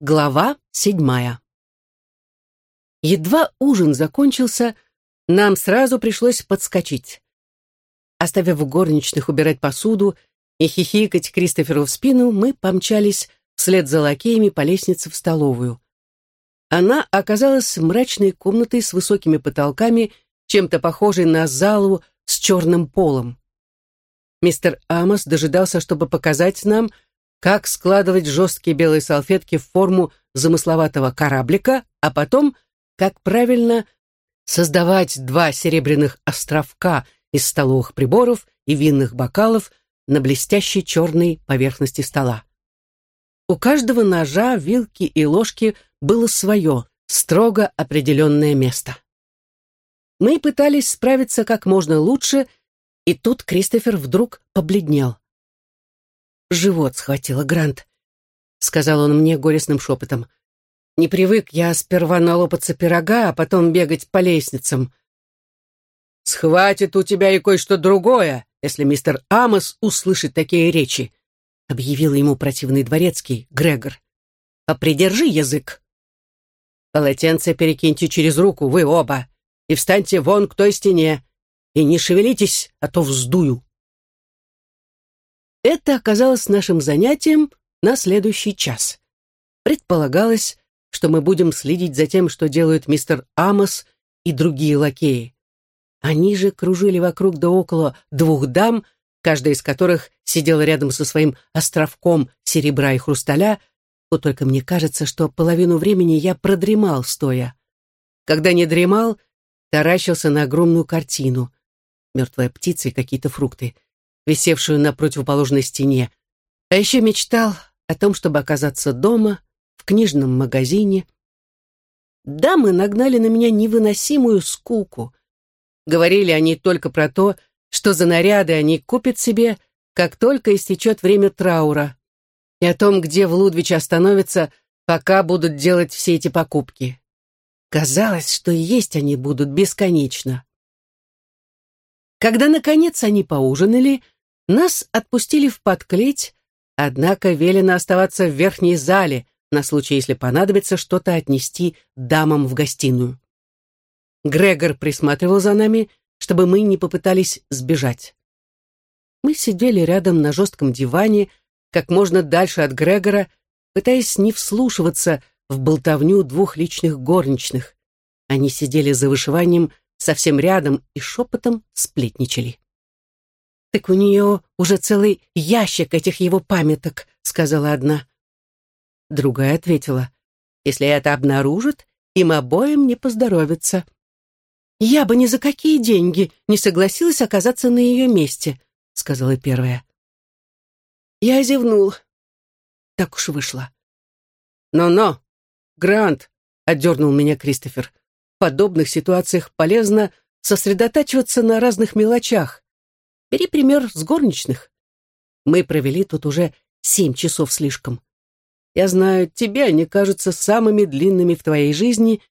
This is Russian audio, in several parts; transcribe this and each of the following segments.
Глава седьмая. Едва ужин закончился, нам сразу пришлось подскочить. Оставив горничных убирать посуду и хихикать Кристоферу в спину, мы помчались вслед за лакеями по лестнице в столовую. Она оказалась мрачной комнатой с высокими потолками, чем-то похожей на залу с черным полом. Мистер Амос дожидался, чтобы показать нам, как складывать жесткие белые салфетки в форму замысловатого кораблика, а потом, как правильно создавать два серебряных островка из столовых приборов и винных бокалов на блестящей черной поверхности стола. У каждого ножа, вилки и ложки было свое, строго определенное место. Мы пытались справиться как можно лучше, и тут Кристофер вдруг побледнел. Живот схватила Грант, сказал он мне горестным шепотом. Не привык я сперва налопаться пирога, а потом бегать по лестницам. «Схватит у тебя и кое-что другое, если мистер Амос услышит такие речи», объявил ему противный дворецкий, Грегор. «Попридержи язык». «Полотенце перекиньте через руку, вы оба, и встаньте вон к той стене, и не шевелитесь, а то вздую». Это оказалось нашим занятием на следующий час. Предполагалось, что мы будем следить за тем, что делают мистер Амос и другие лакеи. Они же кружили вокруг да около двух дам, каждая из которых сидела рядом со своим островком серебра и хрусталя, вот только мне кажется, что половину времени я продремал стоя. Когда не дремал, таращился на огромную картину. Мертвая птица и какие-то фрукты — висевшую на противоположной стене, а еще мечтал о том, чтобы оказаться дома, в книжном магазине. Дамы нагнали на меня невыносимую скуку. Говорили они только про то, что за наряды они купят себе, как только истечет время траура, и о том, где в Лудвич остановятся, пока будут делать все эти покупки. Казалось, что есть они будут бесконечно. Когда, наконец, они поужинали, нас отпустили в подклеть, однако велено оставаться в верхней зале на случай, если понадобится что-то отнести дамам в гостиную. Грегор присматривал за нами, чтобы мы не попытались сбежать. Мы сидели рядом на жестком диване, как можно дальше от Грегора, пытаясь не вслушиваться в болтовню двух личных горничных. Они сидели за вышиванием совсем рядом и шепотом сплетничали. «Так у нее уже целый ящик этих его памяток», — сказала одна. Другая ответила, «Если это обнаружат, им обоим не поздоровится». «Я бы ни за какие деньги не согласилась оказаться на ее месте», — сказала первая. Я зевнул. Так уж вышло. «Но-но, Грант», — отдернул меня Кристофер, «в подобных ситуациях полезно сосредотачиваться на разных мелочах. Бери пример с горничных. Мы провели тут уже семь часов слишком. Я знаю, тебе они кажутся самыми длинными в твоей жизни,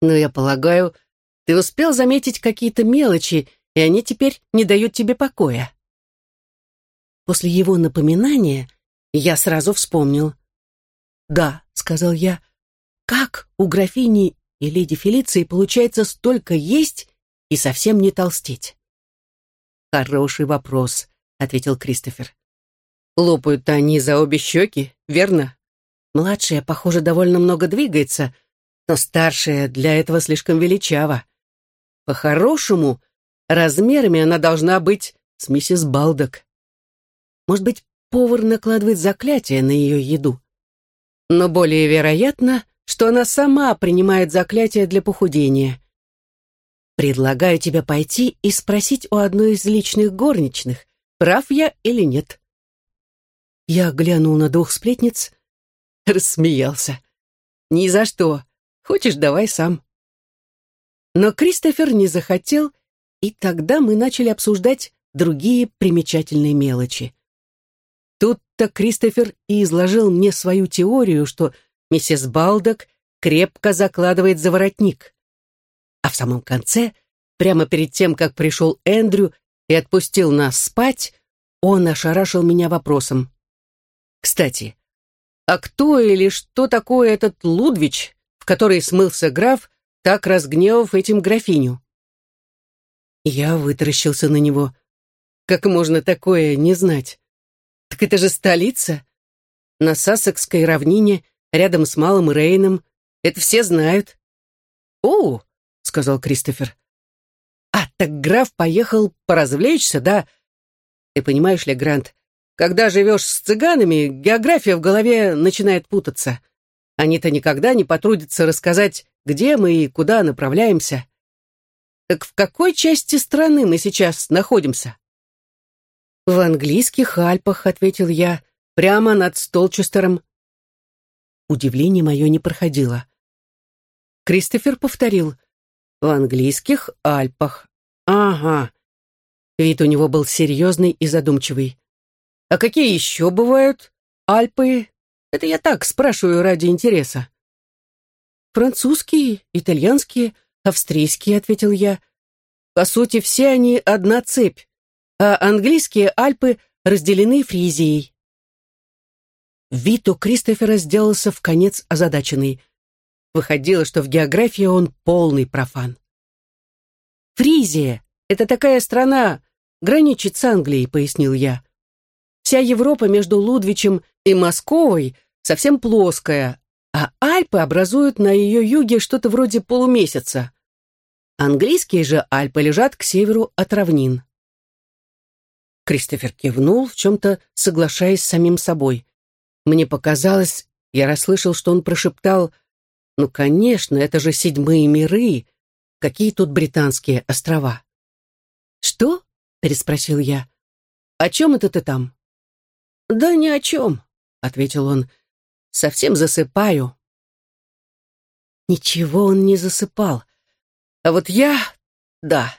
но я полагаю, ты успел заметить какие-то мелочи, и они теперь не дают тебе покоя. После его напоминания я сразу вспомнил. «Да», — сказал я, — «как у графини и леди Фелиции получается столько есть и совсем не толстеть?» «Хороший вопрос», — ответил Кристофер. «Лопают они за обе щеки, верно? Младшая, похоже, довольно много двигается, но старшая для этого слишком величава. По-хорошему, размерами она должна быть с миссис Балдок. Может быть, повар накладывает заклятие на ее еду. Но более вероятно, что она сама принимает заклятие для похудения. Предлагаю тебе пойти и спросить у одной из личных горничных, прав я или нет. Я глянул на двух сплетниц, рассмеялся. Ни за что. Хочешь, давай сам. Но Кристофер не захотел, и тогда мы начали обсуждать другие примечательные мелочи. Тут-то Кристофер и изложил мне свою теорию, что миссис Балдок крепко закладывает за воротник. А в самом конце, прямо перед тем, как пришел Эндрю и отпустил нас спать, он ошарашил меня вопросом. «Кстати, А кто или что такое этот Лудвич, в который смылся граф, так разгневав этим графиню? Я вытаращился на него. Как можно такое не знать? Так это же столица. На Сассекской равнине, рядом с Малым Рейном. Это все знают. «О!» — сказал Кристофер. «А, так граф поехал поразвлечься, да? Ты понимаешь ли, Грант, когда живешь с цыганами, география в голове начинает путаться. Они-то никогда не потрудятся рассказать, где мы и куда направляемся. Так в какой части страны мы сейчас находимся? В английских Альпах, ответил я, прямо над Столчестером. Удивление мое не проходило. Кристофер повторил. В английских Альпах. Ага. Вид у него был серьезный и задумчивый. А какие еще бывают Альпы? Это я так спрашиваю ради интереса. Французские, итальянские, австрийские, ответил я. По сути, все они одна цепь, а английские Альпы разделены Фризией. Вид Кристофера сделался в конец озадаченный. Выходило, что в географии он полный профан. «Фризия — это такая страна, граничит с Англией», — пояснил я. Вся Европа между Лудвичем и Московой совсем плоская, а Альпы образуют на ее юге что-то вроде полумесяца. Английские же Альпы лежат к северу от равнин. Кристофер кивнул, в чем-то соглашаясь с самим собой. Мне показалось, я расслышал, что он прошептал, «Ну, конечно, это же седьмые миры. Какие тут британские острова?» «Что?» — переспросил я. «О чем это ты там?» «Да ни о чем», — ответил он. «Совсем засыпаю». Ничего он не засыпал. А вот я... да.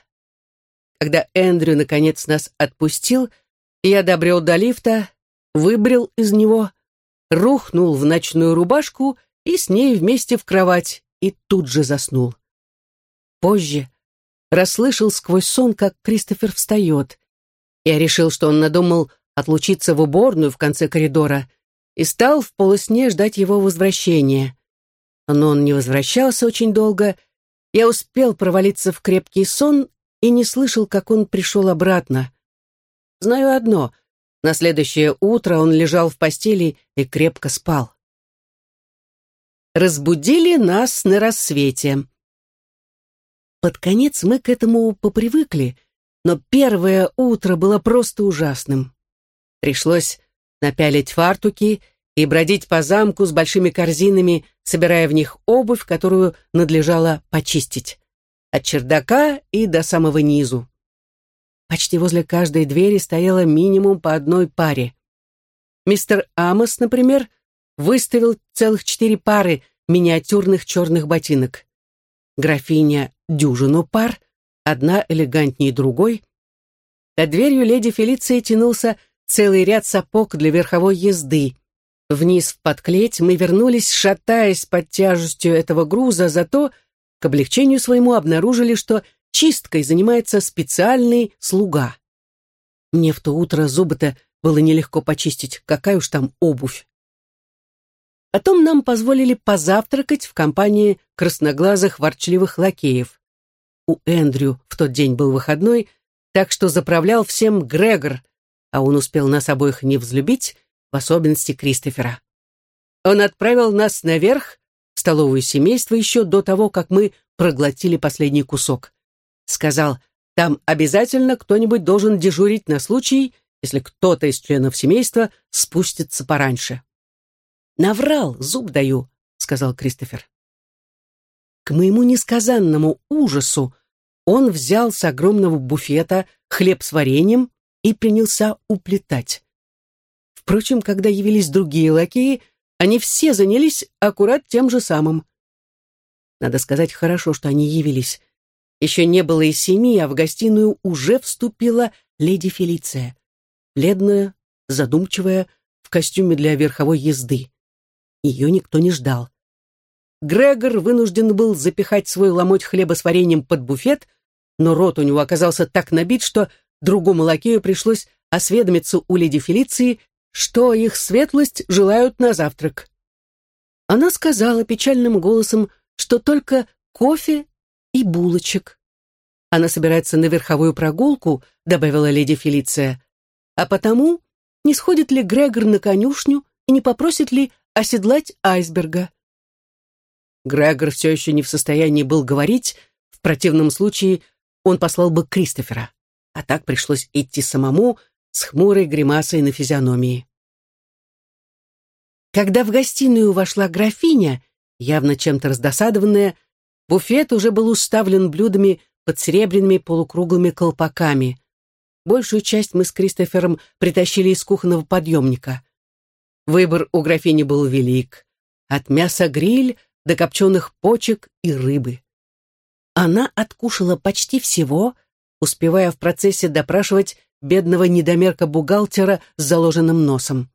Когда Эндрю наконец нас отпустил, я добрел до лифта, выбрел из него, рухнул в ночную рубашку и с ней вместе в кровать, и тут же заснул. Позже расслышал сквозь сон, как Кристофер встает. Я решил, что он надумал отлучиться в уборную в конце коридора и стал в полусне ждать его возвращения. Но он не возвращался очень долго. Я успел провалиться в крепкий сон и не слышал, как он пришел обратно. Знаю одно — на следующее утро он лежал в постели и крепко спал. Разбудили нас на рассвете. Под конец мы к этому попривыкли, но первое утро было просто ужасным. Пришлось напялить фартуки и бродить по замку с большими корзинами, собирая в них обувь, которую надлежало почистить. От чердака и до самого низу. Почти возле каждой двери стояло минимум по одной паре. Мистер Амос, например, выставил целых четыре пары миниатюрных черных ботинок. Графиня — дюжину пар, одна элегантнее другой. Под дверью леди Фелиции тянулся целый ряд сапог для верховой езды. Вниз в подклеть мы вернулись, шатаясь под тяжестью этого груза, зато к облегчению своему обнаружили, что чисткой занимается специальный слуга. Мне в то утро зубы-то было нелегко почистить, какая уж там обувь. Потом нам позволили позавтракать в компании красноглазых ворчливых лакеев. У Эндрю в тот день был выходной, так что заправлял всем Грегор, а он успел нас обоих не взлюбить, в особенности Кристофера. Он отправил нас наверх, в столовую семейство, еще до того, как мы проглотили последний кусок. Сказал, там обязательно кто-нибудь должен дежурить на случай, если кто-то из членов семейства спустится пораньше. «Наврал, зуб даю», — сказал Кристофер. К моему несказанному ужасу он взял с огромного буфета хлеб с вареньем и принялся уплетать. Впрочем, когда явились другие лакеи, они все занялись аккурат тем же самым. Надо сказать, хорошо, что они явились. Еще не было и семи, а в гостиную уже вступила леди Фелиция. Бледная, задумчивая, в костюме для верховой езды. Ее никто не ждал. Грегор вынужден был запихать свой ломоть хлеба с вареньем под буфет, но рот у него оказался так набит, что другому лакею пришлось осведомиться у леди Фелиции, что их светлость желают на завтрак. Она сказала печальным голосом, что только кофе и булочек. Она собирается на верховую прогулку, добавила леди Фелиция, а потому не сходит ли Грегор на конюшню и не попросит ли оседлать айсберга. Грегор все еще не в состоянии был говорить, в противном случае он послал бы Кристофера, а так пришлось идти самому с хмурой гримасой на физиономии. Когда в гостиную вошла графиня, явно чем-то раздосадованная, буфет уже был уставлен блюдами под серебряными полукруглыми колпаками. Большую часть мы с Кристофером притащили из кухонного подъемника. Выбор у графини был велик. От мяса гриль до копченых почек и рыбы. Она откушала почти всего, успевая в процессе допрашивать бедного недомерка-бухгалтера с заложенным носом.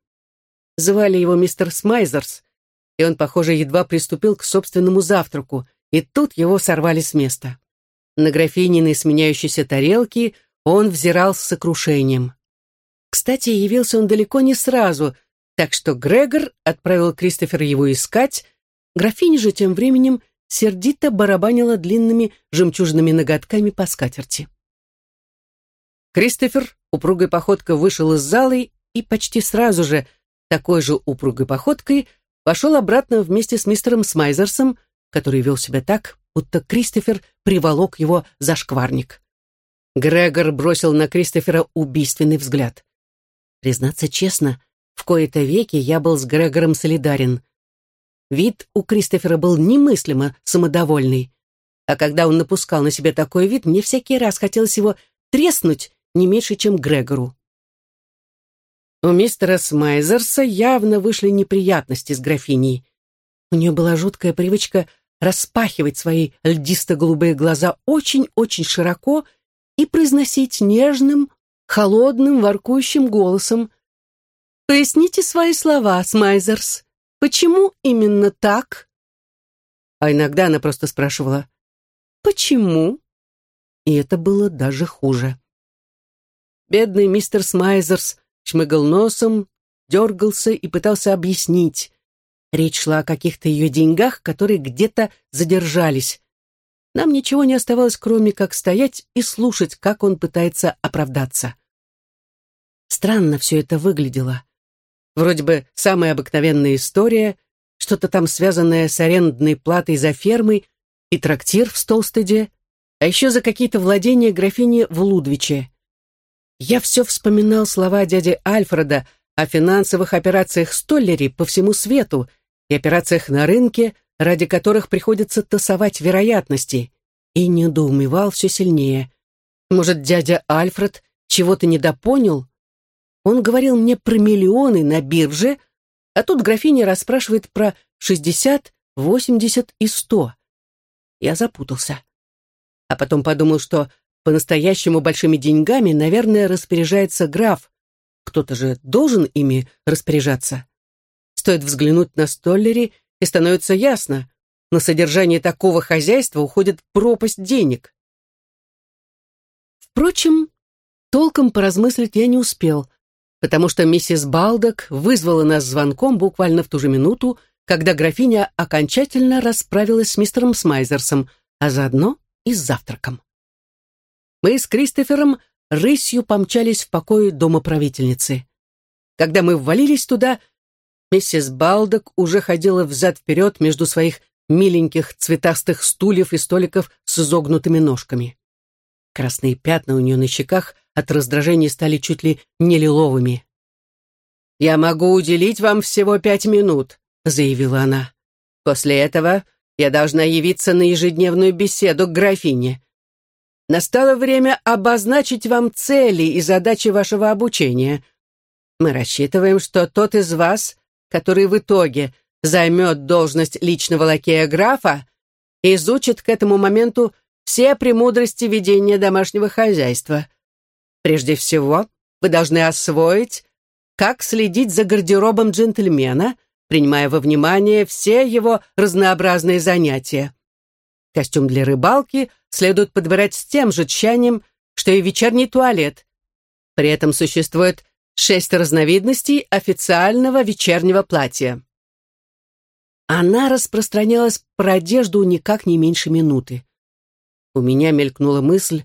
Звали его мистер Смайзерс, и он, похоже, едва приступил к собственному завтраку, и тут его сорвали с места. На графининой сменяющейся тарелки он взирал с сокрушением. Кстати, явился он далеко не сразу, так что Грегор отправил Кристофера его искать, графиня же тем временем сердито барабанила длинными жемчужными ноготками по скатерти. Кристофер упругой походкой вышел из зала и почти сразу же такой же упругой походкой пошел обратно вместе с мистером Смайзерсом, который вел себя так, будто Кристофер приволок его за шкварник. Грегор бросил на Кристофера убийственный взгляд. Признаться честно, в кои-то веки я был с Грегором солидарен. Вид у Кристофера был немыслимо самодовольный. А когда он напускал на себя такой вид, мне всякий раз хотелось его треснуть не меньше, чем Грегору. У мистера Смайзерса явно вышли неприятности с графиней. У нее была жуткая привычка распахивать свои льдисто-голубые глаза очень-очень широко и произносить нежным, холодным, воркующим голосом. «Поясните свои слова, Смайзерс. Почему именно так?» А иногда она просто спрашивала «Почему?» И это было даже хуже. Бедный мистер Смайзерс шмыгал носом, дергался и пытался объяснить. Речь шла о каких-то ее деньгах, которые где-то задержались. Нам ничего не оставалось, кроме как стоять и слушать, как он пытается оправдаться. Странно все это выглядело. Вроде бы самая обыкновенная история, что-то там связанное с арендной платой за фермой и трактир в Столстеде, а еще за какие-то владения графини в Лудвиче. Я все вспоминал слова дяди Альфреда о финансовых операциях Столлери по всему свету и операциях на рынке, ради которых приходится тасовать вероятности, и недоумевал все сильнее. Может, дядя Альфред чего-то недопонял? Он говорил мне про миллионы на бирже, а тут графиня расспрашивает про шестьдесят, восемьдесят и сто. Я запутался. А потом подумал, что по-настоящему большими деньгами, наверное, распоряжается граф. Кто-то же должен ими распоряжаться. Стоит взглянуть на Столлери, и становится ясно, на содержание такого хозяйства уходит пропасть денег. Впрочем, толком поразмыслить я не успел, потому что миссис Балдок вызвала нас звонком буквально в ту же минуту, когда графиня окончательно расправилась с мистером Смайзерсом, а заодно и с завтраком. Мы с Кристофером рысью помчались в покое домоправительницы. Когда мы ввалились туда, Миссис Балдок уже ходила взад-вперед между своих миленьких цветастых стульев и столиков с изогнутыми ножками. Красные пятна у нее на щеках от раздражения стали чуть ли не лиловыми. «Я могу уделить вам всего пять минут», — заявила она. «После этого я должна явиться на ежедневную беседу к графине. Настало время обозначить вам цели и задачи вашего обучения. Мы рассчитываем, что тот из вас, который в итоге займет должность личного лакея графа, изучит к этому моменту все премудрости ведения домашнего хозяйства. Прежде всего, вы должны освоить, как следить за гардеробом джентльмена, принимая во внимание все его разнообразные занятия. Костюм для рыбалки следует подбирать с тем же тщанием, что и вечерний туалет. При этом существует Шесть разновидностей официального вечернего платья. Она распространялась про одежду никак не меньше минуты. У меня мелькнула мысль,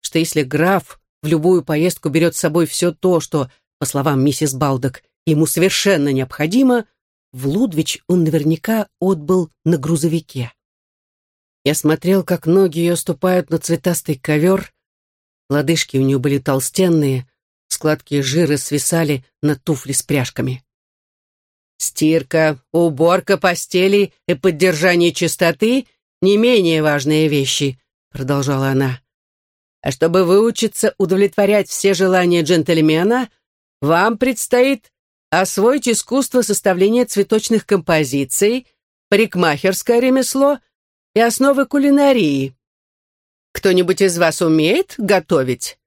что если граф в любую поездку берет с собой все то, что, по словам миссис Балдок, ему совершенно необходимо, в Лудвич он наверняка отбыл на грузовике. Я смотрел, как ноги ее ступают на цветастый ковер, лодыжки у нее были толстенные, складки жира свисали на туфли с пряжками. Стирка, уборка постели и поддержание чистоты — не менее важные вещи, продолжала она. А чтобы выучиться удовлетворять все желания джентльмена, вам предстоит освоить искусство составления цветочных композиций, парикмахерское ремесло и основы кулинарии. Кто-нибудь из вас умеет готовить?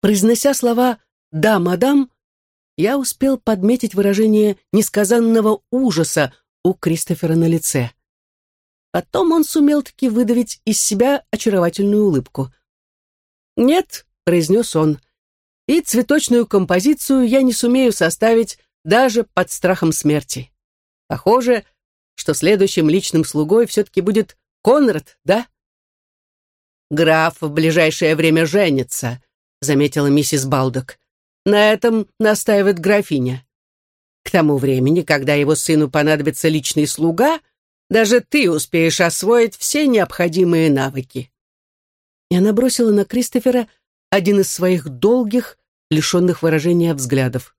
Произнося слова «да, мадам», я успел подметить выражение несказанного ужаса у Кристофера на лице. Потом он сумел таки выдавить из себя очаровательную улыбку. «Нет», — произнес он, — «и цветочную композицию я не сумею составить даже под страхом смерти. Похоже, что следующим личным слугой все-таки будет Конрад, да?» «Граф в ближайшее время женится», — заметила миссис Балдок. «На этом настаивает графиня. К тому времени, когда его сыну понадобится личный слуга, даже ты успеешь освоить все необходимые навыки». И она бросила на Кристофера один из своих долгих, лишенных выражения взглядов.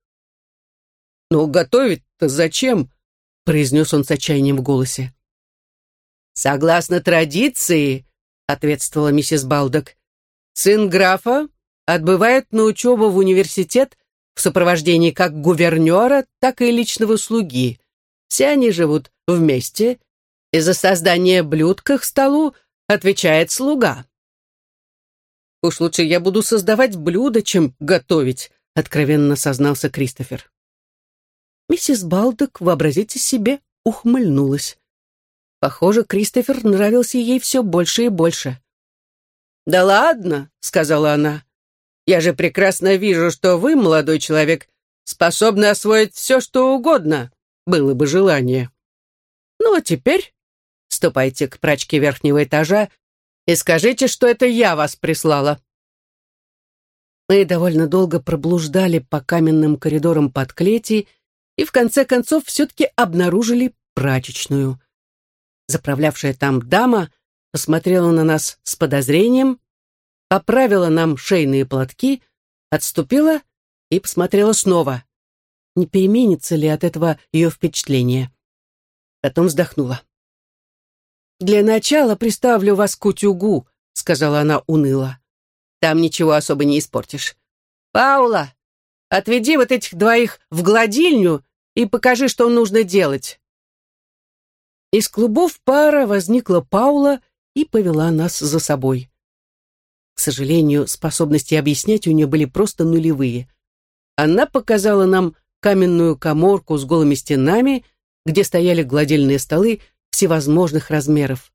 «Ну, готовить-то зачем?» — произнес он с отчаянием в голосе. «Согласно традиции», — ответствовала миссис Балдок, «сын графа отбывает на учебу в университет в сопровождении как гувернера, так и личного слуги. Все они живут вместе, и за создание блюд к их столу отвечает слуга. «Уж лучше я буду создавать блюда, чем готовить», — откровенно сознался Кристофер. Миссис Балдок, вообразите себе, ухмыльнулась. Похоже, Кристофер нравился ей все больше и больше. «Да ладно», — сказала она, я же прекрасно вижу, что вы, молодой человек, способны освоить все, что угодно, было бы желание. Ну, а теперь ступайте к прачке верхнего этажа и скажите, что это я вас прислала». Мы довольно долго проблуждали по каменным коридорам под клети и в конце концов все-таки обнаружили прачечную. Заправлявшая там дама посмотрела на нас с подозрением, поправила нам шейные платки, отступила и посмотрела снова. Не переменится ли от этого ее впечатление? Потом вздохнула. «Для начала приставлю вас к утюгу», — сказала она уныло. «Там ничего особо не испортишь. Паула, отведи вот этих двоих в гладильню и покажи, что нужно делать». Из клубов пара возникла Паула и повела нас за собой. К сожалению, способности объяснять у нее были просто нулевые. Она показала нам каменную коморку с голыми стенами, где стояли гладильные столы всевозможных размеров.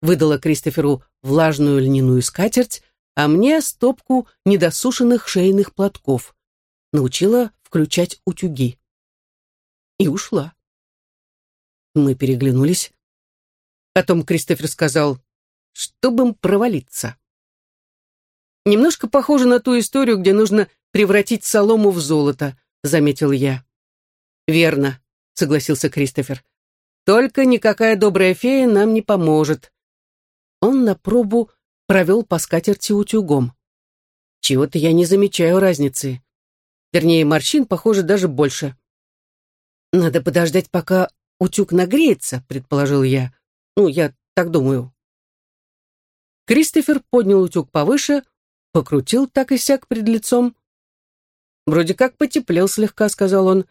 Выдала Кристоферу влажную льняную скатерть, а мне стопку недосушенных шейных платков. Научила включать утюги. И ушла. Мы переглянулись. Потом Кристофер сказал, чтобы им провалиться. Немножко похоже на ту историю, где нужно превратить солому в золото, заметил я. Верно, согласился Кристофер. Только никакая добрая фея нам не поможет. Он на пробу провел по скатерти утюгом. Чего-то я не замечаю разницы. Вернее, морщин, похоже, даже больше. Надо подождать, пока утюг нагреется, предположил я. Ну, я так думаю. Кристофер поднял утюг повыше, покрутил так и сяк пред лицом. «Вроде как потеплел слегка», — сказал он.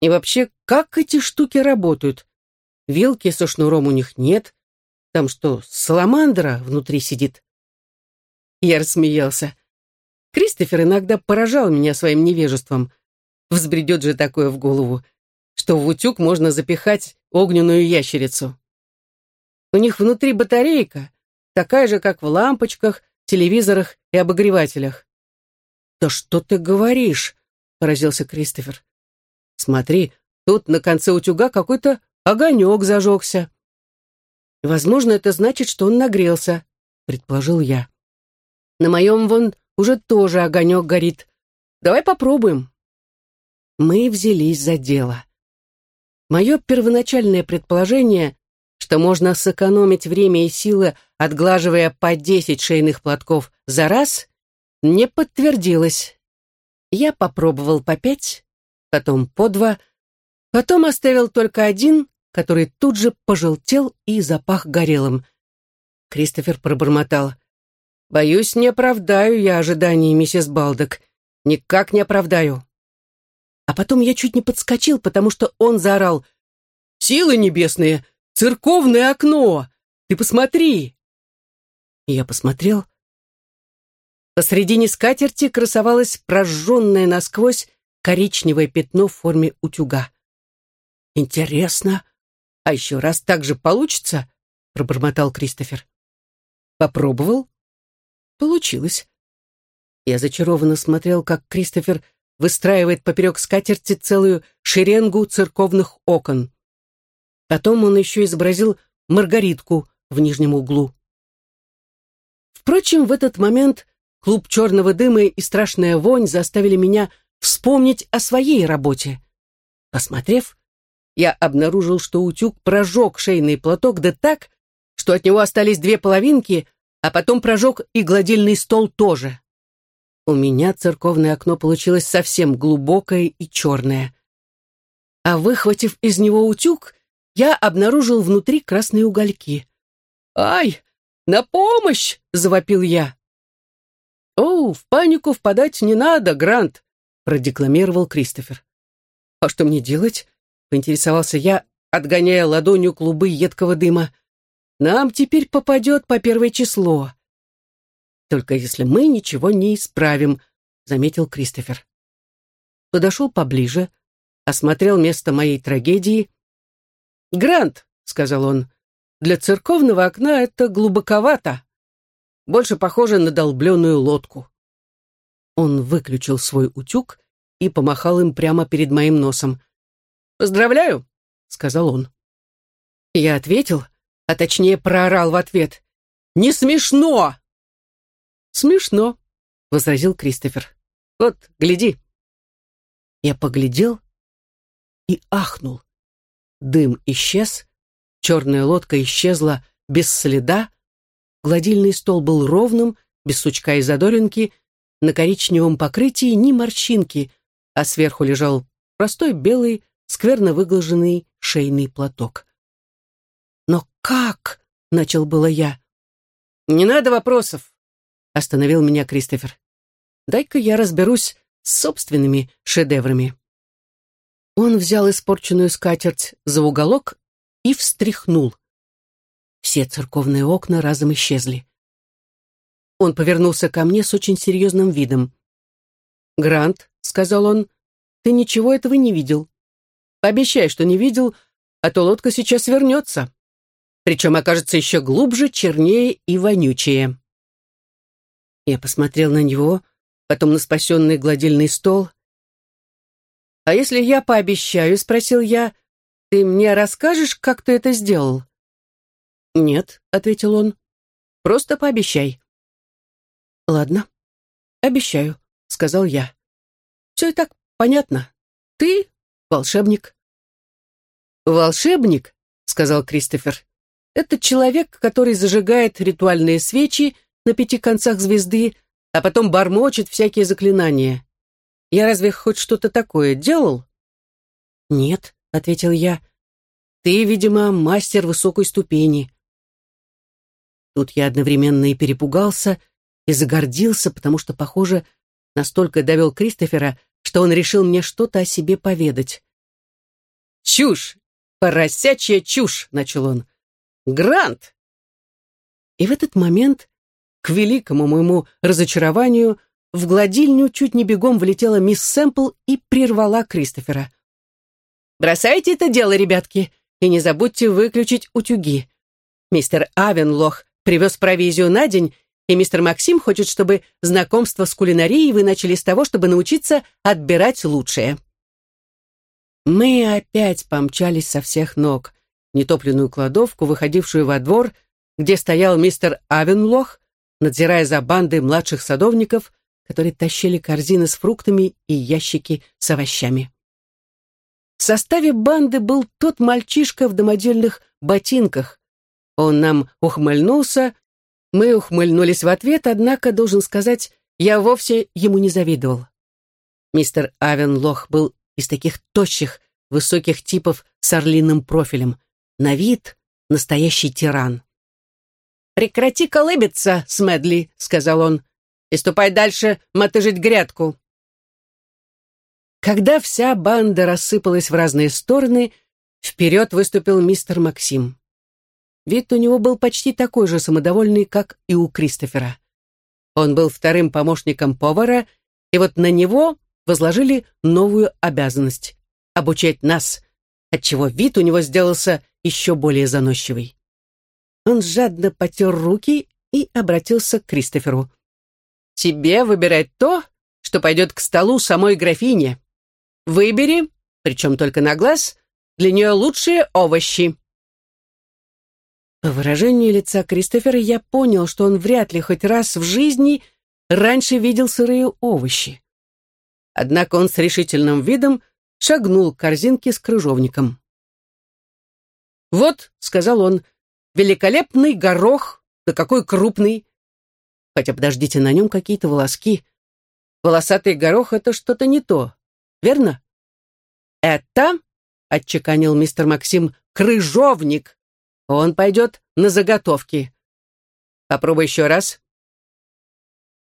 «И вообще, как эти штуки работают? Вилки со шнуром у них нет. Там что, саламандра внутри сидит?» Я рассмеялся. Кристофер иногда поражал меня своим невежеством. Взбредет же такое в голову, что в утюг можно запихать огненную ящерицу. У них внутри батарейка, такая же, как в лампочках, телевизорах и обогревателях. «Да что ты говоришь?» — поразился Кристофер. «Смотри, тут на конце утюга какой-то огонек зажегся». «Возможно, это значит, что он нагрелся», — предположил я. «На моем вон уже тоже огонек горит. Давай попробуем». Мы взялись за дело. Мое первоначальное предположение, что можно сэкономить время и силы, отглаживая по десять шейных платков за раз, не подтвердилось. Я попробовал по пять, потом по два, потом оставил только один, который тут же пожелтел и запах горелым. Кристофер пробормотал. «Боюсь, не оправдаю я ожиданий, миссис Балдок. Никак не оправдаю». А потом я чуть не подскочил, потому что он заорал. «Силы небесные! Церковное окно! Ты посмотри!» И я посмотрел. Посредине скатерти красовалось прожженное насквозь коричневое пятно в форме утюга. «Интересно, а еще раз так же получится?» — пробормотал Кристофер. «Попробовал?» «Получилось». Я зачарованно смотрел, как Кристофер выстраивает поперек скатерти целую шеренгу церковных окон. Потом он еще изобразил Маргаритку в нижнем углу. Впрочем, в этот момент клуб черного дыма и страшная вонь заставили меня вспомнить о своей работе. Посмотрев, я обнаружил, что утюг прожег шейный платок да так, что от него остались две половинки, а потом прожег и гладильный стол тоже. У меня церковное окно получилось совсем глубокое и черное. А выхватив из него утюг, я обнаружил внутри красные угольки. «Ай, на помощь!» — завопил я. «О, в панику впадать не надо, Грант!» — продекламировал Кристофер. «А что мне делать?» — поинтересовался я, отгоняя ладонью клубы едкого дыма. «Нам теперь попадет по первое число. Только если мы ничего не исправим», — заметил Кристофер. Подошел поближе, осмотрел место моей трагедии. «Грант», — сказал он, — «для церковного окна это глубоковато. Больше похоже на долбленную лодку». Он выключил свой утюг и помахал им прямо перед моим носом. «Поздравляю», — сказал он. Я ответил, а точнее проорал в ответ. «Не смешно!» «Смешно», — возразил Кристофер. «Вот, гляди». Я поглядел и ахнул. Дым исчез, черная лодка исчезла без следа, гладильный стол был ровным, без сучка и задоринки, на коричневом покрытии ни морщинки, а сверху лежал простой белый, скверно выглаженный шейный платок. «Но как?» — начал было я. «Не надо вопросов», остановил меня Кристофер. «Дай-ка я разберусь с собственными шедеврами». Он взял испорченную скатерть за уголок и встряхнул. Все церковные окна разом исчезли. Он повернулся ко мне с очень серьезным видом. «Грант», — сказал он, — «ты ничего этого не видел. Пообещай, что не видел, а то лодка сейчас вернется. Причем окажется еще глубже, чернее и вонючее». Я посмотрел на него, потом на спасенный гладильный стол. «А если я пообещаю?» — спросил я. «Ты мне расскажешь, как ты это сделал?» «Нет», — ответил он. «Просто пообещай». «Ладно, обещаю», — сказал я. «Все и так понятно. Ты волшебник». «Волшебник», — сказал Кристофер, — «это человек, который зажигает ритуальные свечи на пяти концах звезды, а потом бормочет всякие заклинания. Я разве хоть что-то такое делал? Нет, ответил я. Ты, видимо, мастер высокой ступени. Тут я одновременно и перепугался, и загордился, потому что, похоже, настолько довел Кристофера, что он решил мне что-то о себе поведать. «Чушь! Поросячья чушь!» — начал он. «Грант!» И в этот момент к великому моему разочарованию в гладильню чуть не бегом влетела мисс Сэмпл и прервала Кристофера. «Бросайте это дело, ребятки, и не забудьте выключить утюги. Мистер Авенлох привез провизию на день, и мистер Максим хочет, чтобы знакомство с кулинарией вы начали с того, чтобы научиться отбирать лучшее. Мы опять помчались со всех ног, нетопленную кладовку, выходившую во двор, где стоял мистер Авенлох, надзирая за бандой младших садовников, которые тащили корзины с фруктами и ящики с овощами. В составе банды был тот мальчишка в домодельных ботинках. Он нам ухмыльнулся, мы ухмыльнулись в ответ, однако, должен сказать, я вовсе ему не завидовал. Мистер Авенлох был из таких тощих, высоких типов с орлиным профилем. На вид настоящий тиран. «Прекрати колыбиться, Смедли», — сказал он, — «и ступай дальше мотыжить грядку». Когда вся банда рассыпалась в разные стороны, вперед выступил мистер Максим. Вид у него был почти такой же самодовольный, как и у Кристофера. Он был вторым помощником повара, и вот на него возложили новую обязанность — обучать нас, отчего вид у него сделался еще более заносчивый. Он жадно потер руки и обратился к Кристоферу. «Тебе выбирать то, что пойдет к столу самой графине. Выбери, причем только на глаз, для нее лучшие овощи». По выражению лица Кристофера я понял, что он вряд ли хоть раз в жизни раньше видел сырые овощи. Однако он с решительным видом шагнул к корзинке с крыжовником. «Вот», — сказал он, — «великолепный горох, да какой крупный! Хотя, подождите, на нем какие-то волоски. Волосатый горох — это что-то не то, верно?» «Это», — отчеканил мистер Максим, — «крыжовник. Он пойдет на заготовки. Попробуй еще раз».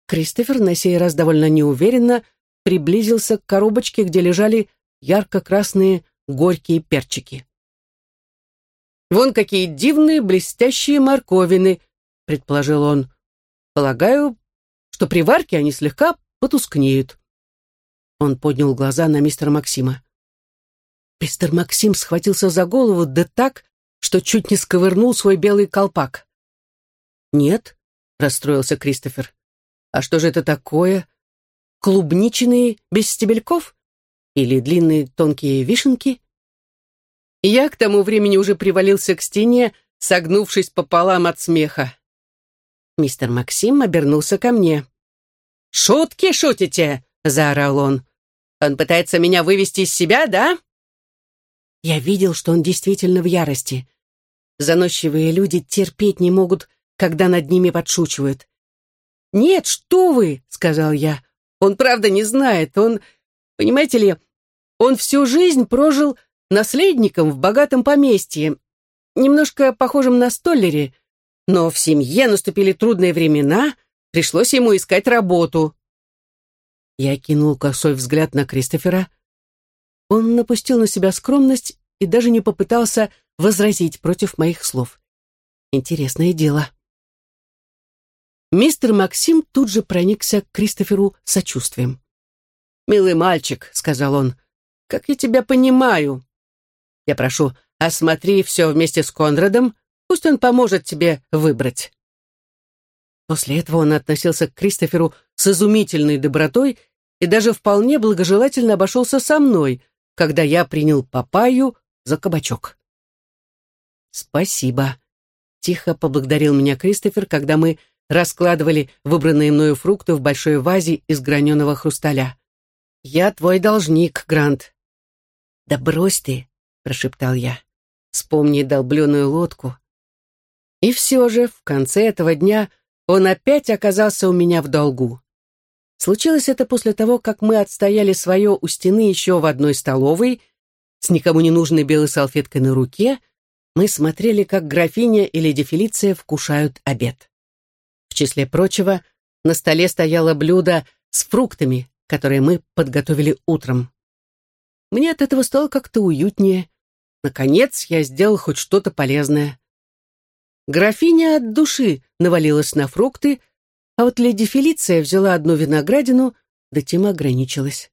Кристофер на сей раз довольно неуверенно приблизился к коробочке, где лежали ярко-красные горькие перчики. «Вон какие дивные блестящие морковины», — предположил он. «Полагаю, что при варке они слегка потускнеют». Он поднял глаза на мистера Максима. Мистер Максим схватился за голову, да так, что чуть не сковырнул свой белый колпак. «Нет», — расстроился Кристофер. «А что же это такое? Клубничные без стебельков? Или длинные тонкие вишенки?» Я к тому времени уже привалился к стене, согнувшись пополам от смеха. Мистер Максим обернулся ко мне. «Шутки шутите?» — заорал он. «Он пытается меня вывести из себя, да?» Я видел, что он действительно в ярости. Заносчивые люди терпеть не могут, когда над ними подшучивают. «Нет, что вы!» — сказал я. «Он правда не знает. Он, понимаете ли, он всю жизнь прожил наследником в богатом поместье, немножко похожем на Столлере, но в семье наступили трудные времена, пришлось ему искать работу. Я кинул косой взгляд на Кристофера. Он напустил на себя скромность и даже не попытался возразить против моих слов. Интересное дело. Мистер Максим тут же проникся к Кристоферу сочувствием. «Милый мальчик», — сказал он, — «как я тебя понимаю. Я прошу, осмотри все вместе с Конрадом, пусть он поможет тебе выбрать». После этого он относился к Кристоферу с изумительной добротой и даже вполне благожелательно обошелся со мной, когда я принял папаю за кабачок. «Спасибо», — тихо поблагодарил меня Кристофер, когда мы раскладывали выбранные мною фрукты в большой вазе из граненого хрусталя. «Я твой должник, Грант». «Да брось ты», — прошептал я. «Вспомни долбленную лодку». И все же, в конце этого дня он опять оказался у меня в долгу. Случилось это после того, как мы отстояли свое у стены еще в одной столовой, с никому не нужной белой салфеткой на руке, мы смотрели, как графиня и леди Фелиция вкушают обед. Числе прочего, на столе стояло блюдо с фруктами, которые мы подготовили утром. Мне от этого стало как-то уютнее. Наконец я сделал хоть что-то полезное. Графиня от души навалилась на фрукты, а вот леди Фелиция взяла одну виноградину, да тем ограничилась.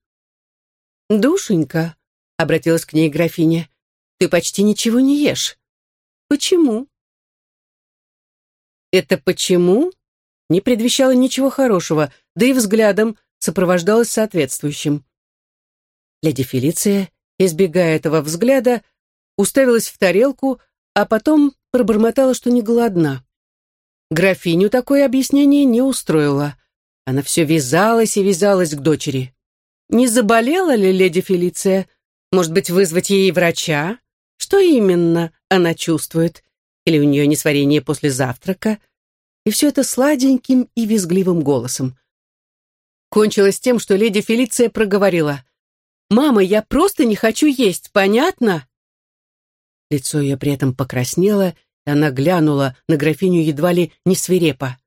«Душенька», — обратилась к ней графиня, — «ты почти ничего не ешь. Почему?» «Это почему?» Не предвещало ничего хорошего, да и взглядом сопровождалось соответствующим. Леди Фелиция, избегая этого взгляда, уставилась в тарелку, а потом пробормотала, что не голодна. Графиню такое объяснение не устроило. Она все вязалась и вязалась к дочери. Не заболела ли леди Фелиция? Может быть, вызвать ей врача? Что именно она чувствует? Или у нее несварение после завтрака? И все это сладеньким и визгливым голосом. Кончилось тем, что леди Фелиция проговорила. «Мама, я просто не хочу есть, понятно?» Лицо ее при этом покраснело, и она глянула на графиню едва ли не свирепо.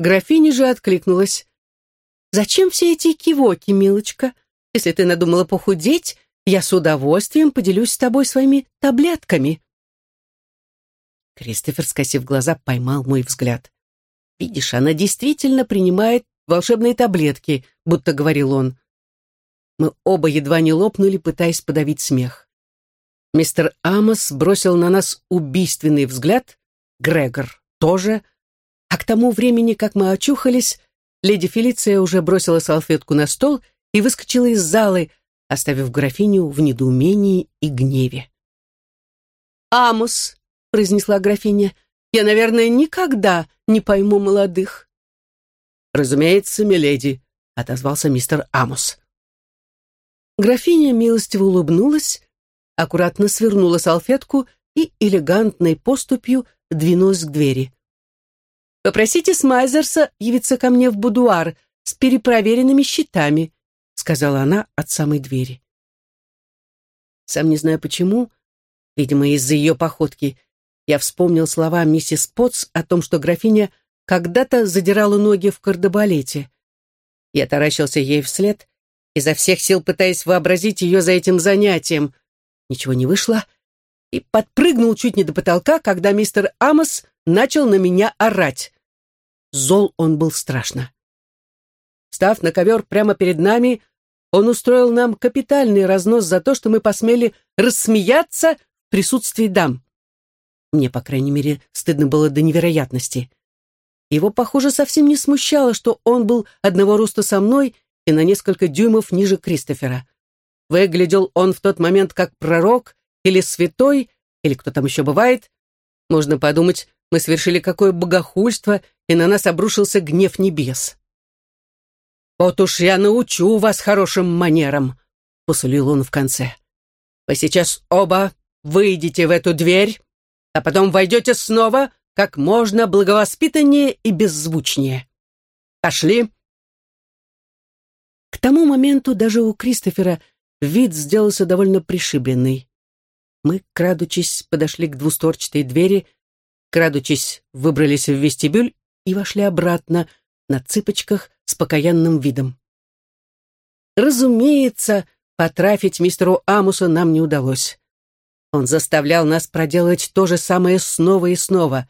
Графиня же откликнулась. «Зачем все эти кивоки, милочка? Если ты надумала похудеть, я с удовольствием поделюсь с тобой своими таблетками». Кристофер, скосив глаза, поймал мой взгляд. «Видишь, она действительно принимает волшебные таблетки», будто говорил он. Мы оба едва не лопнули, пытаясь подавить смех. Мистер Амос бросил на нас убийственный взгляд, Грегор тоже, а к тому времени, как мы очухались, леди Фелиция уже бросила салфетку на стол и выскочила из залы, оставив графиню в недоумении и гневе. «Амос», — произнесла графиня, — «я, наверное, никогда не пойму молодых». «Разумеется, миледи», — отозвался мистер Амос. Графиня милостиво улыбнулась, аккуратно свернула салфетку и элегантной поступью двинулась к двери. «Попросите Смайзерса явиться ко мне в будуар с перепроверенными счетами», сказала она от самой двери. Сам не знаю почему, видимо, из-за ее походки, я вспомнил слова миссис Потс о том, что графиня когда-то задирала ноги в кардебалете. Я таращился ей вслед, изо всех сил пытаясь вообразить ее за этим занятием, ничего не вышло, и подпрыгнул чуть не до потолка, когда мистер Амос начал на меня орать. Зол он был страшно. Став на ковер прямо перед нами, он устроил нам капитальный разнос за то, что мы посмели рассмеяться в присутствии дам. Мне, по крайней мере, стыдно было до невероятности. Его, похоже, совсем не смущало, что он был одного роста со мной и на несколько дюймов ниже Кристофера. Выглядел он в тот момент как пророк или святой, или кто там еще бывает. Можно подумать, мы совершили какое богохульство, и на нас обрушился гнев небес. «Вот уж я научу вас хорошим манерам», — посулил он в конце. «Вы сейчас оба выйдете в эту дверь, а потом войдете снова как можно благовоспитаннее и беззвучнее. Пошли!» К тому моменту даже у Кристофера Вид сделался довольно пришибленный. Мы, крадучись, подошли к двусторчатой двери, крадучись, выбрались в вестибюль и вошли обратно на цыпочках с покаянным видом. Разумеется, потрафить мистеру Амусу нам не удалось. Он заставлял нас проделать то же самое снова и снова,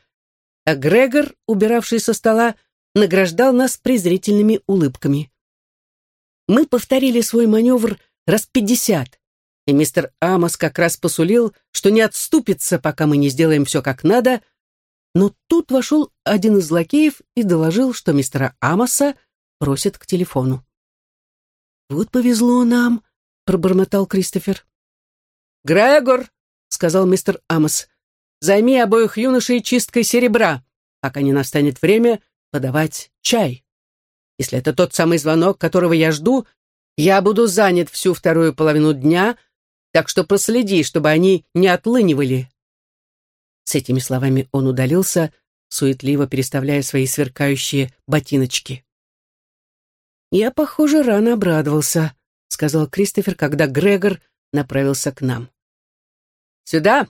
а Грегор, убиравший со стола, награждал нас презрительными улыбками. Мы повторили свой маневр раз пятьдесят. И мистер Амос как раз посулил, что не отступится, пока мы не сделаем все как надо, но тут вошел один из лакеев и доложил, что мистера Амоса просят к телефону. «Вот повезло нам», — пробормотал Кристофер. «Грегор», — сказал мистер Амос, — «займи обоих юношей чисткой серебра, пока не настанет время подавать чай. Если это тот самый звонок, которого я жду, я буду занят всю вторую половину дня, так что проследи, чтобы они не отлынивали». С этими словами он удалился, суетливо переставляя свои сверкающие ботиночки. «Я, похоже, рано обрадовался», — сказал Кристофер, когда Грегор направился к нам. «Сюда!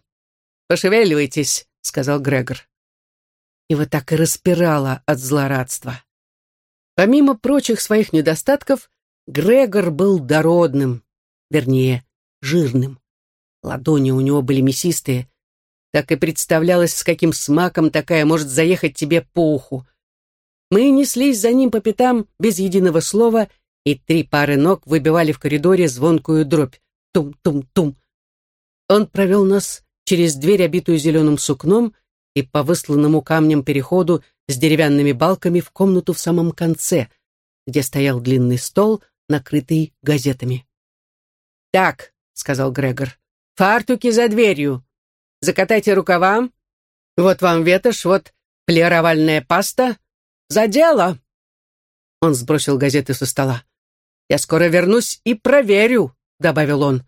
Пошевеливайтесь», — сказал Грегор. Его так и распирало от злорадства. Помимо прочих своих недостатков, Грегор был дородным, вернее, жирным. Ладони у него были мясистые. Так и представлялось, с каким смаком такая может заехать тебе по уху. Мы неслись за ним по пятам без единого слова, и три пары ног выбивали в коридоре звонкую дробь. Тум-тум-тум. Он провел нас через дверь, обитую зеленым сукном, и по высланному камнем переходу с деревянными балками в комнату в самом конце, где стоял длинный стол, накрытый газетами. «Так», — сказал Грегор, — «фартуки за дверью. Закатайте рукава. Вот вам ветошь, вот полировальная паста. За дело!» Он сбросил газеты со стола. «Я скоро вернусь и проверю», — добавил он.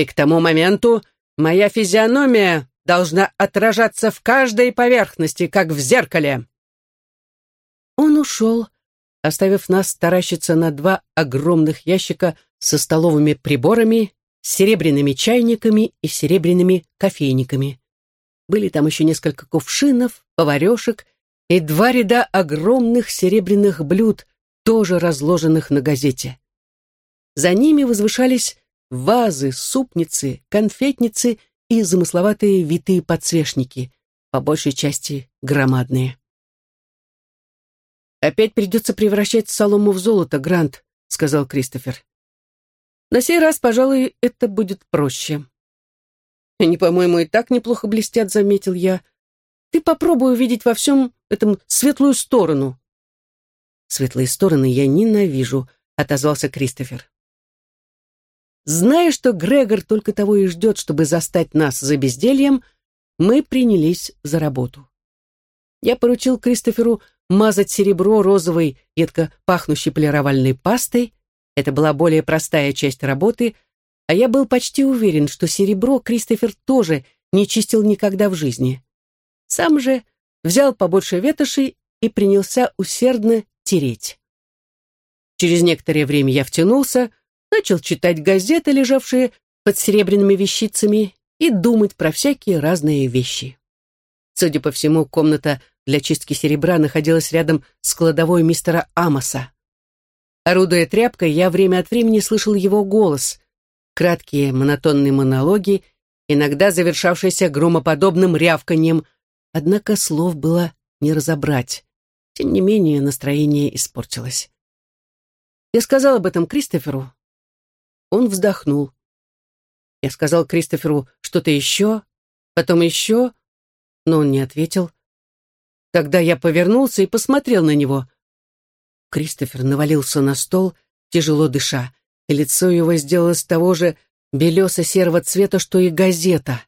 «И к тому моменту моя физиономия должна отражаться в каждой поверхности, как в зеркале». Он ушел, оставив нас таращиться на два огромных ящика со столовыми приборами, серебряными чайниками и серебряными кофейниками. Были там еще несколько кувшинов, поварешек и два ряда огромных серебряных блюд, тоже разложенных на газете. За ними возвышались вазы, супницы, конфетницы и замысловатые витые подсвечники, по большей части громадные. «Опять придется превращать солому в золото, Грант», — сказал Кристофер. «На сей раз, пожалуй, это будет проще». «Они, по-моему, и так неплохо блестят», — заметил я. «Ты попробуй увидеть во всем этом светлую сторону». «Светлые стороны я ненавижу», — отозвался Кристофер. Зная, что Грегор только того и ждет, чтобы застать нас за бездельем, мы принялись за работу. Я поручил Кристоферу мазать серебро розовой, едко пахнущей полировальной пастой. Это была более простая часть работы, а я был почти уверен, что серебро Кристофер тоже не чистил никогда в жизни. Сам же взял побольше ветоши и принялся усердно тереть. Через некоторое время я втянулся, начал читать газеты, лежавшие под серебряными вещицами, и думать про всякие разные вещи. Судя по всему, комната для чистки серебра находилась рядом с кладовой мистера Амоса. Орудуя тряпкой, я время от времени слышал его голос, краткие монотонные монологи, иногда завершавшиеся громоподобным рявканьем, однако слов было не разобрать. Тем не менее, настроение испортилось. Я сказал об этом Кристоферу. Он вздохнул. Я сказал Кристоферу что-то еще, потом еще, но он не ответил. Тогда я повернулся и посмотрел на него. Кристофер навалился на стол, тяжело дыша, и лицо его сделалось того же белесо-серого цвета, что и газета.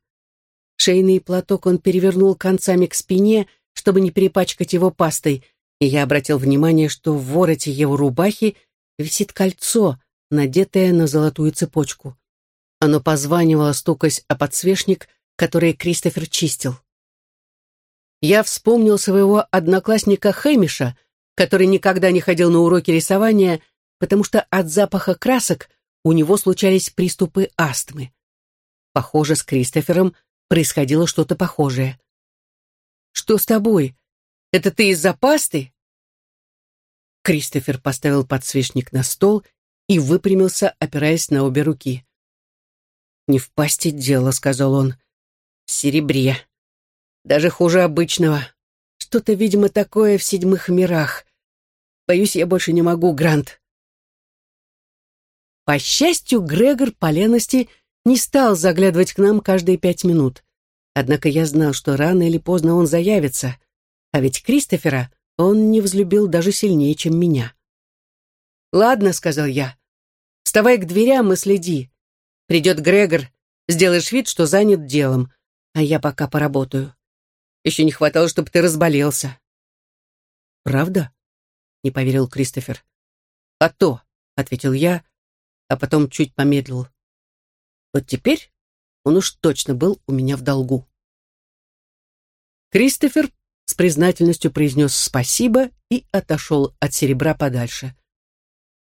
Шейный платок он перевернул концами к спине, чтобы не перепачкать его пастой, и я обратил внимание, что в вороте его рубахи висит кольцо, надетое на золотую цепочку. Оно позванивало, стукаясь о подсвечник, который Кристофер чистил я вспомнил своего одноклассника Хэмиша, который никогда не ходил на уроки рисования, потому что от запаха красок у него случались приступы астмы. Похоже, с Кристофером происходило что-то похожее. «Что с тобой? Это ты из-за пасты?» Кристофер поставил подсвечник на стол и выпрямился, опираясь на обе руки. «Не в пасти дело», — сказал он, — «в серебре». Даже хуже обычного. Что-то, видимо, такое в седьмых мирах. Боюсь, я больше не могу, Грант. По счастью, Грегор по лености не стал заглядывать к нам каждые пять минут. Однако я знал, что рано или поздно он заявится. А ведь Кристофера он не взлюбил даже сильнее, чем меня. «Ладно», — сказал я. «Вставай к дверям и следи. Придет Грегор, сделаешь вид, что занят делом, а я пока поработаю. Еще не хватало, чтобы ты разболелся». «Правда?» — не поверил Кристофер. «А то», — ответил я, а потом чуть помедлил. Вот теперь он уж точно был у меня в долгу. Кристофер с признательностью произнес спасибо и отошел от серебра подальше.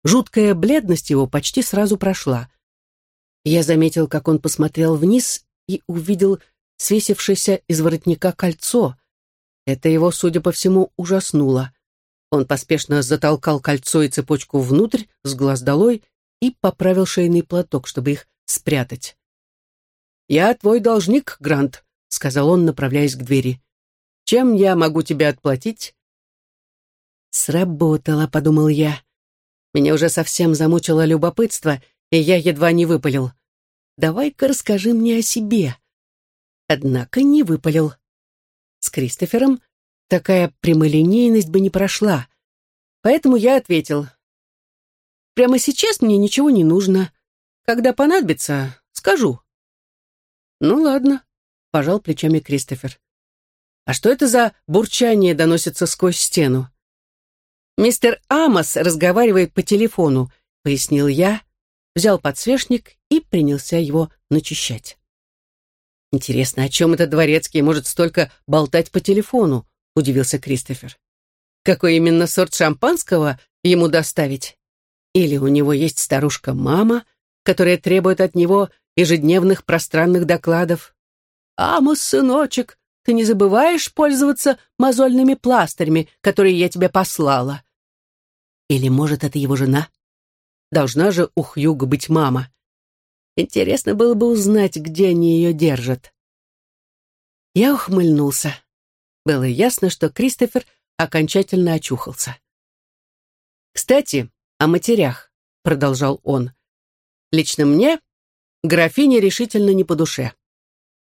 Жуткая бледность его почти сразу прошла. Я заметил, как он посмотрел вниз и увидел свесившееся из воротника кольцо. Это его, судя по всему, ужаснуло. Он поспешно затолкал кольцо и цепочку внутрь, с глаз долой, и поправил шейный платок, чтобы их спрятать. «Я твой должник, Грант», — сказал он, направляясь к двери. «Чем я могу тебе отплатить?» «Сработало», — подумал я. Меня уже совсем замучило любопытство, и я едва не выпалил. «Давай-ка расскажи мне о себе» однако не выпалил. С Кристофером такая прямолинейность бы не прошла. Поэтому я ответил. Прямо сейчас мне ничего не нужно. Когда понадобится, скажу. Ну ладно, пожал плечами Кристофер. А что это за бурчание доносится сквозь стену? Мистер Амос разговаривает по телефону, пояснил я, взял подсвечник и принялся его начищать. Интересно, о чем этот дворецкий может столько болтать по телефону? Удивился Кристофер. Какой именно сорт шампанского ему доставить? Или у него есть старушка-мама, которая требует от него ежедневных пространных докладов? «Амос, сыночек, ты не забываешь пользоваться мозольными пластырями, которые я тебе послала?» Или, может, это его жена? Должна же у Хьюга быть мама. Интересно было бы узнать, где они ее держат. Я ухмыльнулся. Было ясно, что Кристофер окончательно очухался. «Кстати, о матерях», — продолжал он. «Лично мне графиня решительно не по душе.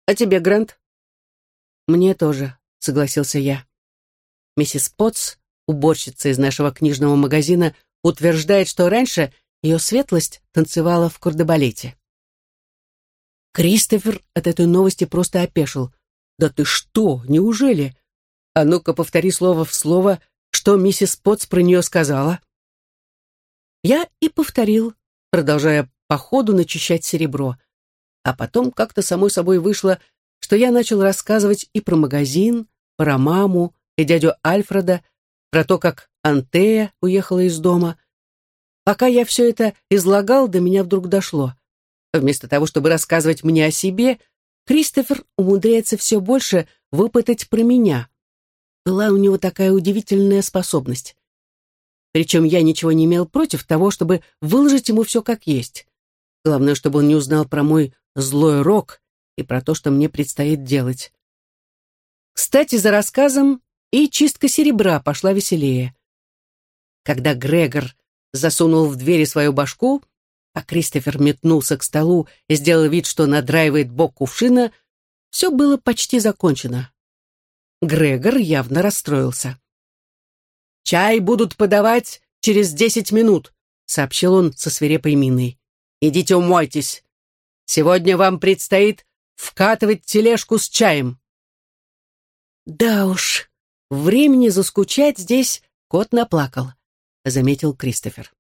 А тебе, Грант?» «Мне тоже», — согласился я. Миссис Потс, уборщица из нашего книжного магазина, утверждает, что раньше ее светлость танцевала в курдебалете. Кристофер от этой новости просто опешил. «Да ты что? Неужели? А ну-ка повтори слово в слово, что миссис Потс про нее сказала». Я и повторил, продолжая по ходу начищать серебро. А потом как-то самой собой вышло, что я начал рассказывать и про магазин, про маму и дядю Альфреда, про то, как Антея уехала из дома. Пока я все это излагал, до меня вдруг дошло. Вместо того, чтобы рассказывать мне о себе, Кристофер умудряется все больше выпытать про меня. Была у него такая удивительная способность. Причем я ничего не имел против того, чтобы выложить ему все как есть. Главное, чтобы он не узнал про мой злой рок и про то, что мне предстоит делать. Кстати, за рассказом и чистка серебра пошла веселее. Когда Грегор засунул в двери свою башку, а Кристофер метнулся к столу и сделал вид, что надраивает бок кувшина, все было почти закончено. Грегор явно расстроился. «Чай будут подавать через десять минут», — сообщил он со свирепой миной. «Идите умойтесь. Сегодня вам предстоит вкатывать тележку с чаем». «Да уж, времени заскучать здесь кот наплакал», — заметил Кристофер.